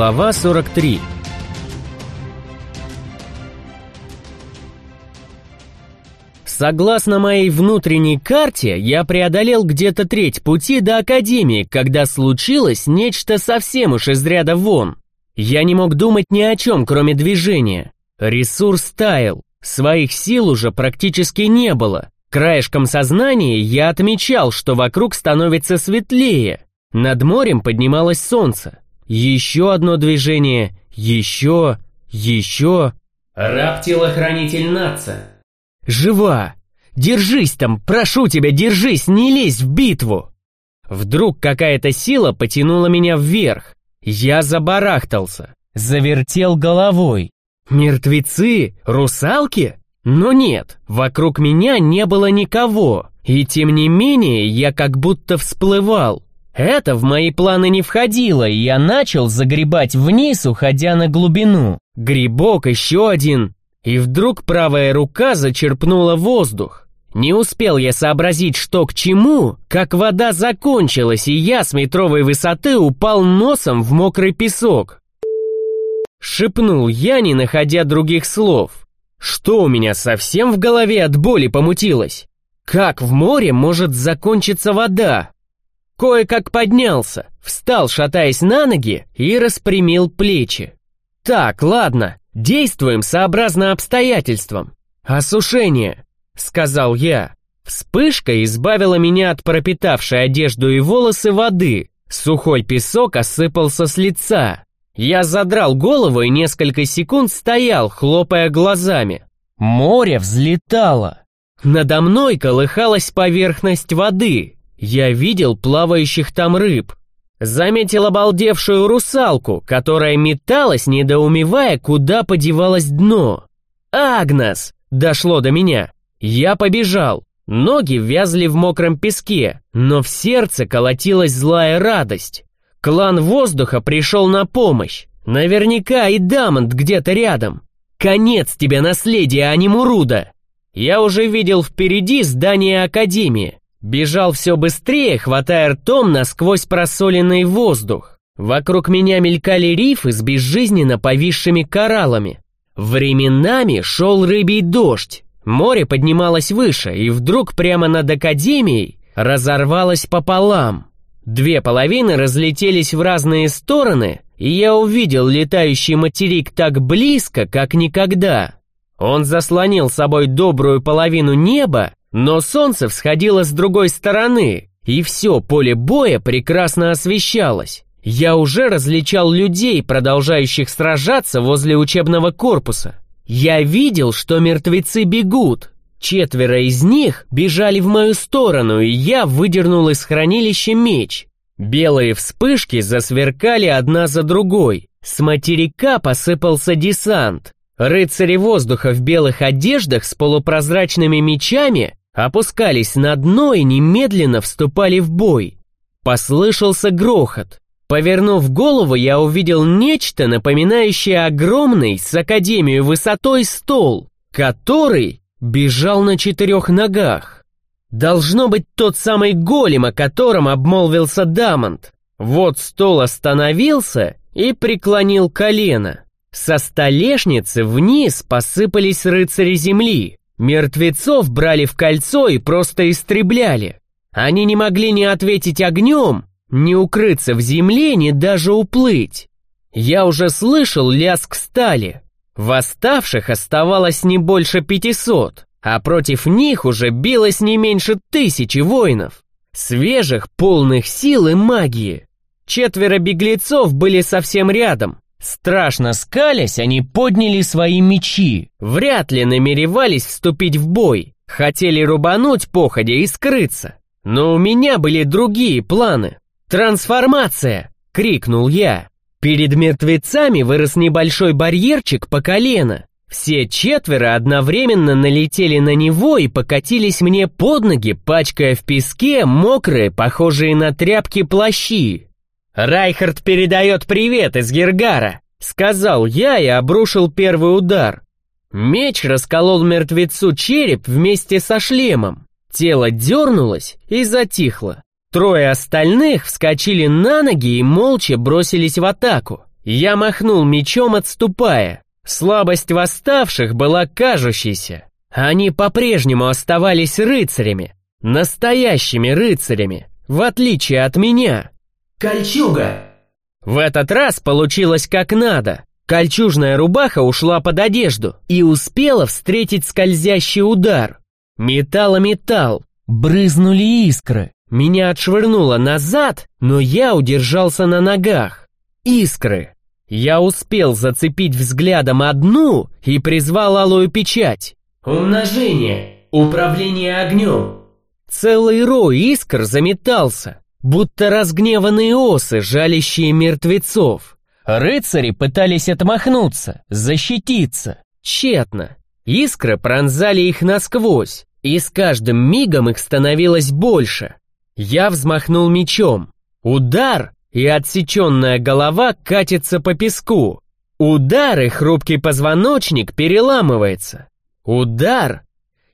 Глава 43 Согласно моей внутренней карте, я преодолел где-то треть пути до Академии, когда случилось нечто совсем уж из ряда вон. Я не мог думать ни о чем, кроме движения. Ресурс таял, своих сил уже практически не было. Краешком сознания я отмечал, что вокруг становится светлее. Над морем поднималось солнце. Еще одно движение, еще, еще... Раб-телохранитель Наца. Жива! Держись там, прошу тебя, держись, не лезь в битву! Вдруг какая-то сила потянула меня вверх. Я забарахтался, завертел головой. Мертвецы? Русалки? Но нет, вокруг меня не было никого. И тем не менее, я как будто всплывал. Это в мои планы не входило, и я начал загребать вниз, уходя на глубину. Грибок, еще один, и вдруг правая рука зачерпнула воздух. Не успел я сообразить, что к чему, как вода закончилась, и я с метровой высоты упал носом в мокрый песок. Шепнул я, не находя других слов. Что у меня совсем в голове от боли помутилось? Как в море может закончиться вода? Кое-как поднялся, встал, шатаясь на ноги, и распрямил плечи. Так, ладно, Действуем сообразно обстоятельствам. Осушение, сказал я. Вспышка избавила меня от пропитавшей одежду и волосы воды. Сухой песок осыпался с лица. Я задрал голову и несколько секунд стоял, хлопая глазами. Море взлетало. Надо мной колыхалась поверхность воды. Я видел плавающих там рыб. Заметил обалдевшую русалку, которая металась, недоумевая, куда подевалось дно. «Агнес!» — дошло до меня. Я побежал. Ноги вязли в мокром песке, но в сердце колотилась злая радость. Клан воздуха пришел на помощь. Наверняка и Дамонт где-то рядом. Конец тебе наследия, а не Муруда. Я уже видел впереди здание Академии. Бежал все быстрее, хватая ртом насквозь просоленный воздух. Вокруг меня мелькали рифы с безжизненно повисшими кораллами. Временами шел рыбий дождь. Море поднималось выше, и вдруг прямо над Академией разорвалось пополам. Две половины разлетелись в разные стороны, и я увидел летающий материк так близко, как никогда. Он заслонил собой добрую половину неба, но солнце всходило с другой стороны, и все поле боя прекрасно освещалось. Я уже различал людей, продолжающих сражаться возле учебного корпуса. Я видел, что мертвецы бегут. Четверо из них бежали в мою сторону, и я выдернул из хранилища меч. Белые вспышки засверкали одна за другой. С материка посыпался десант. Рыцари воздуха в белых одеждах с полупрозрачными мечами опускались на дно и немедленно вступали в бой. Послышался грохот. Повернув голову, я увидел нечто, напоминающее огромный с академию высотой стол, который бежал на четырех ногах. Должно быть тот самый голем, о котором обмолвился Дамонт. Вот стол остановился и преклонил колено. Со столешницы вниз посыпались рыцари земли. Мертвецов брали в кольцо и просто истребляли. Они не могли ни ответить огнем, ни укрыться в земле, ни даже уплыть. Я уже слышал лязг стали. Восставших оставалось не больше пятисот, а против них уже билось не меньше тысячи воинов. Свежих, полных сил и магии. Четверо беглецов были совсем рядом, Страшно скалясь, они подняли свои мечи, вряд ли намеревались вступить в бой, хотели рубануть походя и скрыться. Но у меня были другие планы. «Трансформация!» — крикнул я. Перед мертвецами вырос небольшой барьерчик по колено. Все четверо одновременно налетели на него и покатились мне под ноги, пачкая в песке мокрые, похожие на тряпки плащи. «Райхард передает привет из Гергара», — сказал я и обрушил первый удар. Меч расколол мертвецу череп вместе со шлемом. Тело дернулось и затихло. Трое остальных вскочили на ноги и молча бросились в атаку. Я махнул мечом, отступая. Слабость восставших была кажущейся. Они по-прежнему оставались рыцарями, настоящими рыцарями, в отличие от меня. Кольчуга! В этот раз получилось как надо. Кольчужная рубаха ушла под одежду и успела встретить скользящий удар. Металл металл, брызнули искры. Меня отшвырнуло назад, но я удержался на ногах. Искры. Я успел зацепить взглядом одну и призвал алую печать. Умножение. Управление огнем. Целый рой искр заметался, будто разгневанные осы, жалящие мертвецов. Рыцари пытались отмахнуться, защититься. Тщетно. Искры пронзали их насквозь, и с каждым мигом их становилось больше. Я взмахнул мечом. Удар, и отсеченная голова катится по песку. Удар, и хрупкий позвоночник переламывается. Удар,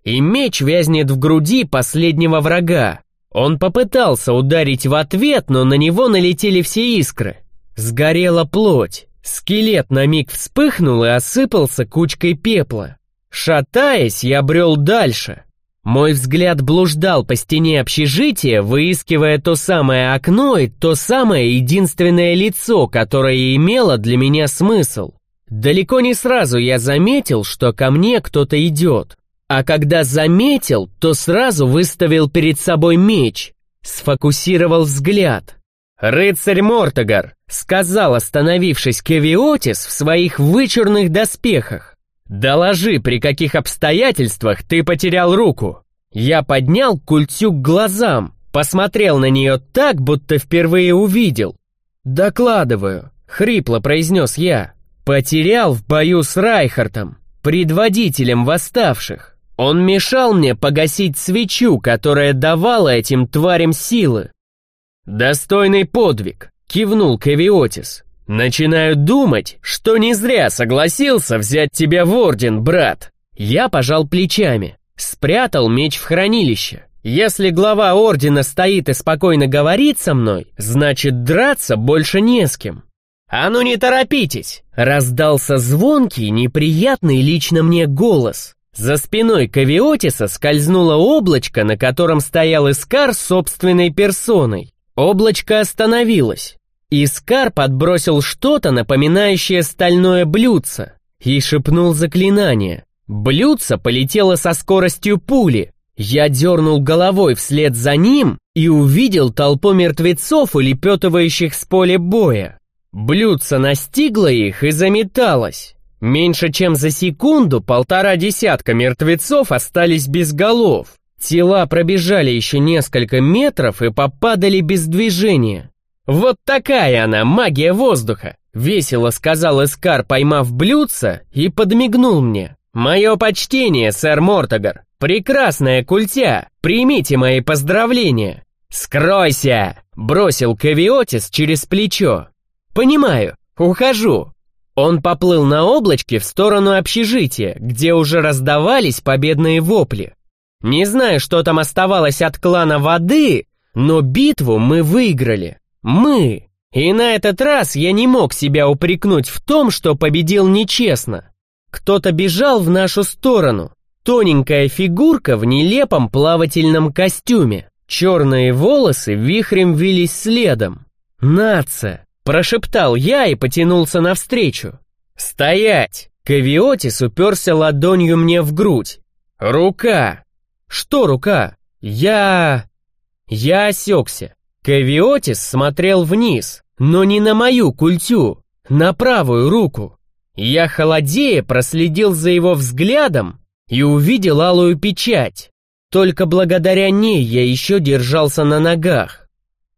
и меч вязнет в груди последнего врага. Он попытался ударить в ответ, но на него налетели все искры. Сгорела плоть. Скелет на миг вспыхнул и осыпался кучкой пепла. Шатаясь, я брел дальше. Мой взгляд блуждал по стене общежития, выискивая то самое окно и то самое единственное лицо, которое имело для меня смысл. Далеко не сразу я заметил, что ко мне кто-то идет. А когда заметил, то сразу выставил перед собой меч, сфокусировал взгляд. «Рыцарь Мортогар», — сказал, остановившись Кевиотис в своих вычурных доспехах. «Доложи, при каких обстоятельствах ты потерял руку?» Я поднял культю к глазам, посмотрел на нее так, будто впервые увидел. «Докладываю», — хрипло произнес я. «Потерял в бою с Райхартом, предводителем восставших. Он мешал мне погасить свечу, которая давала этим тварям силы». «Достойный подвиг», — кивнул Кавиотис. «Начинаю думать, что не зря согласился взять тебя в орден, брат». Я пожал плечами, спрятал меч в хранилище. Если глава ордена стоит и спокойно говорит со мной, значит драться больше не с кем. «А ну не торопитесь!» — раздался звонкий, неприятный лично мне голос. За спиной Кавиотиса скользнуло облачко, на котором стоял Искар собственной персоной. Облачко остановилось. Искар подбросил что-то, напоминающее стальное блюдце, и шепнул заклинание. Блюдце полетело со скоростью пули. Я дернул головой вслед за ним и увидел толпу мертвецов, улепетывающих с поля боя. Блюдце настигло их и заметалось. Меньше чем за секунду полтора десятка мертвецов остались без голов. Тела пробежали еще несколько метров и попадали без движения. «Вот такая она, магия воздуха!» — весело сказал Эскар, поймав блюдца, и подмигнул мне. «Мое почтение, сэр Мортогар! Прекрасная культя! Примите мои поздравления!» «Скройся!» — бросил Кавиотис через плечо. «Понимаю, ухожу!» Он поплыл на облачке в сторону общежития, где уже раздавались победные вопли. Не знаю, что там оставалось от клана воды, но битву мы выиграли. Мы. И на этот раз я не мог себя упрекнуть в том, что победил нечестно. Кто-то бежал в нашу сторону. Тоненькая фигурка в нелепом плавательном костюме. Черные волосы вихрем вились следом. «Нация!» – прошептал я и потянулся навстречу. «Стоять!» Кавиотис уперся ладонью мне в грудь. «Рука!» «Что рука?» «Я...» Я осекся. Кавиотис смотрел вниз, но не на мою культю, на правую руку. Я холодея проследил за его взглядом и увидел алую печать. Только благодаря ней я еще держался на ногах.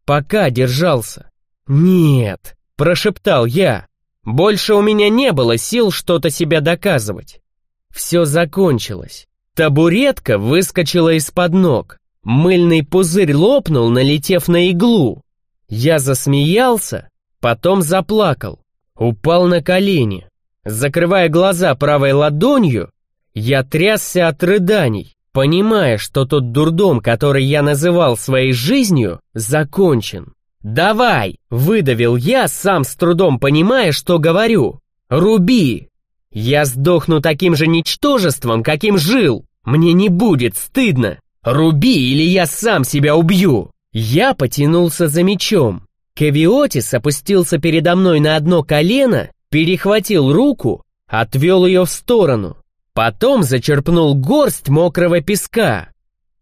Пока держался. «Нет», — прошептал я, — «больше у меня не было сил что-то себя доказывать». Все закончилось. Табуретка выскочила из-под ног. Мыльный пузырь лопнул, налетев на иглу. Я засмеялся, потом заплакал, упал на колени. Закрывая глаза правой ладонью, я трясся от рыданий, понимая, что тот дурдом, который я называл своей жизнью, закончен. «Давай!» — выдавил я, сам с трудом понимая, что говорю. «Руби!» «Я сдохну таким же ничтожеством, каким жил! Мне не будет стыдно! Руби, или я сам себя убью!» Я потянулся за мечом. Кавиотис опустился передо мной на одно колено, перехватил руку, отвел ее в сторону. Потом зачерпнул горсть мокрого песка.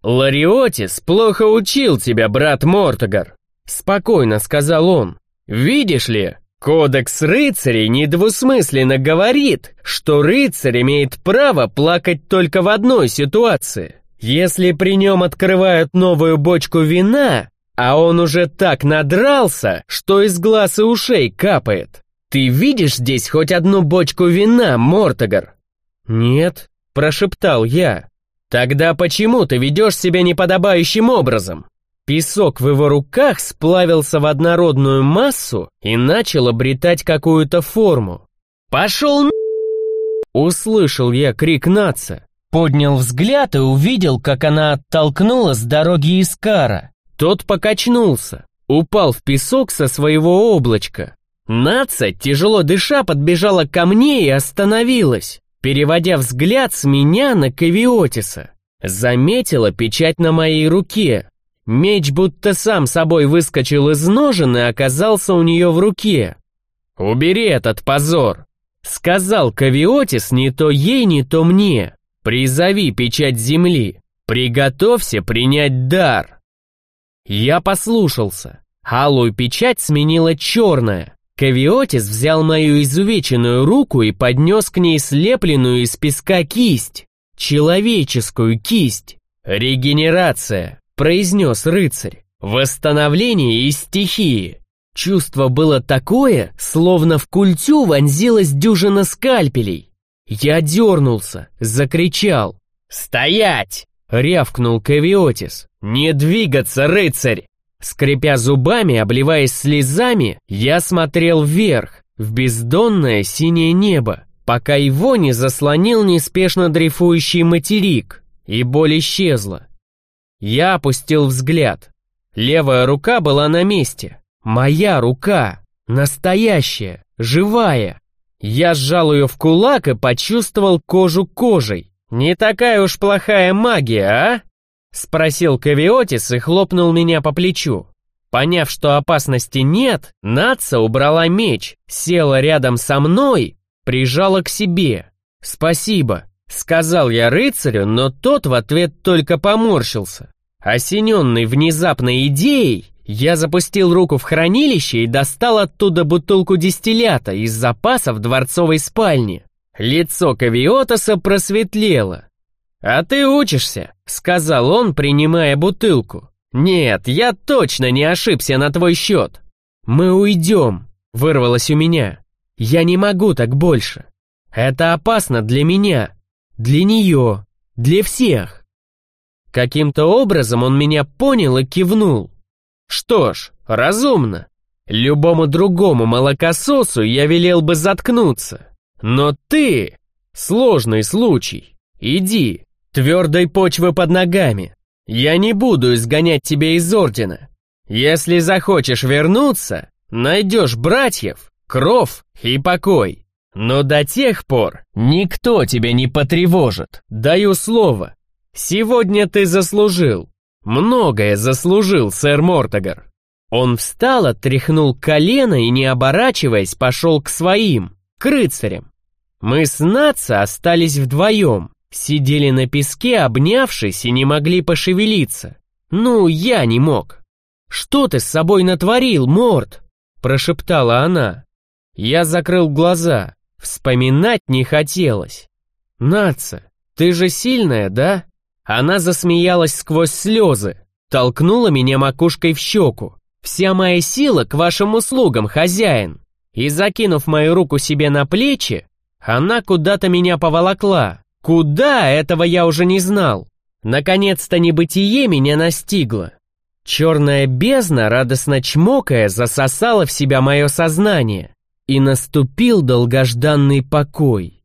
«Лариотис плохо учил тебя, брат Мортогар», — спокойно сказал он. «Видишь ли, кодекс рыцарей недвусмысленно говорит, что рыцарь имеет право плакать только в одной ситуации. Если при нем открывают новую бочку вина, а он уже так надрался, что из глаз и ушей капает. Ты видишь здесь хоть одну бочку вина, Мортогар?» «Нет», — прошептал я. «Тогда почему ты ведешь себя неподобающим образом?» Песок в его руках сплавился в однородную массу и начал обретать какую-то форму. «Пошел Услышал я крик Наца. Поднял взгляд и увидел, как она оттолкнула с дороги Искара. Тот покачнулся, упал в песок со своего облачка. Наца, тяжело дыша, подбежала ко мне и остановилась переводя взгляд с меня на Кавиотиса. Заметила печать на моей руке. Меч будто сам собой выскочил из ножен и оказался у нее в руке. «Убери этот позор!» Сказал Кавиотис не то ей, не то мне. «Призови печать земли. Приготовься принять дар». Я послушался. Алую печать сменила черная. Кавиотис взял мою изувеченную руку и поднес к ней слепленную из песка кисть. Человеческую кисть. «Регенерация», — произнес рыцарь. «Восстановление из стихии». Чувство было такое, словно в культю вонзилась дюжина скальпелей. Я дернулся, закричал. «Стоять!» — рявкнул Кавиотис. «Не двигаться, рыцарь!» Скрипя зубами, обливаясь слезами, я смотрел вверх, в бездонное синее небо, пока его не заслонил неспешно дрейфующий материк, и боль исчезла. Я опустил взгляд. Левая рука была на месте. Моя рука. Настоящая, живая. Я сжал ее в кулак и почувствовал кожу кожей. Не такая уж плохая магия, а? Спросил Кавиотис и хлопнул меня по плечу. Поняв, что опасности нет, Натса убрала меч, села рядом со мной, прижала к себе. «Спасибо», — сказал я рыцарю, но тот в ответ только поморщился. Осененный внезапной идеей, я запустил руку в хранилище и достал оттуда бутылку дистиллята из запасов дворцовой спальни. Лицо Кавиотаса просветлело. «А ты учишься», — сказал он, принимая бутылку. «Нет, я точно не ошибся на твой счет». «Мы уйдем», — вырвалось у меня. «Я не могу так больше. Это опасно для меня, для нее, для всех». Каким-то образом он меня понял и кивнул. Что ж, разумно. Любому другому молокососу я велел бы заткнуться. Но ты... Сложный случай. Иди, твердой почвы под ногами. Я не буду изгонять тебя из Ордена. Если захочешь вернуться, найдешь братьев, кров и покой. Но до тех пор никто тебя не потревожит, даю слово. Сегодня ты заслужил. Многое заслужил, сэр Мортогар. Он встал, отряхнул колено и, не оборачиваясь, пошел к своим, к рыцарям. Мы с Натса остались вдвоем. Сидели на песке, обнявшись, и не могли пошевелиться. Ну, я не мог. «Что ты с собой натворил, Морд?» Прошептала она. Я закрыл глаза. Вспоминать не хотелось. «Наца, ты же сильная, да?» Она засмеялась сквозь слезы, толкнула меня макушкой в щеку. «Вся моя сила к вашим услугам, хозяин!» И, закинув мою руку себе на плечи, она куда-то меня поволокла. Куда, этого я уже не знал. Наконец-то небытие меня настигло. Черная бездна, радостно чмокая, засосала в себя мое сознание. И наступил долгожданный покой.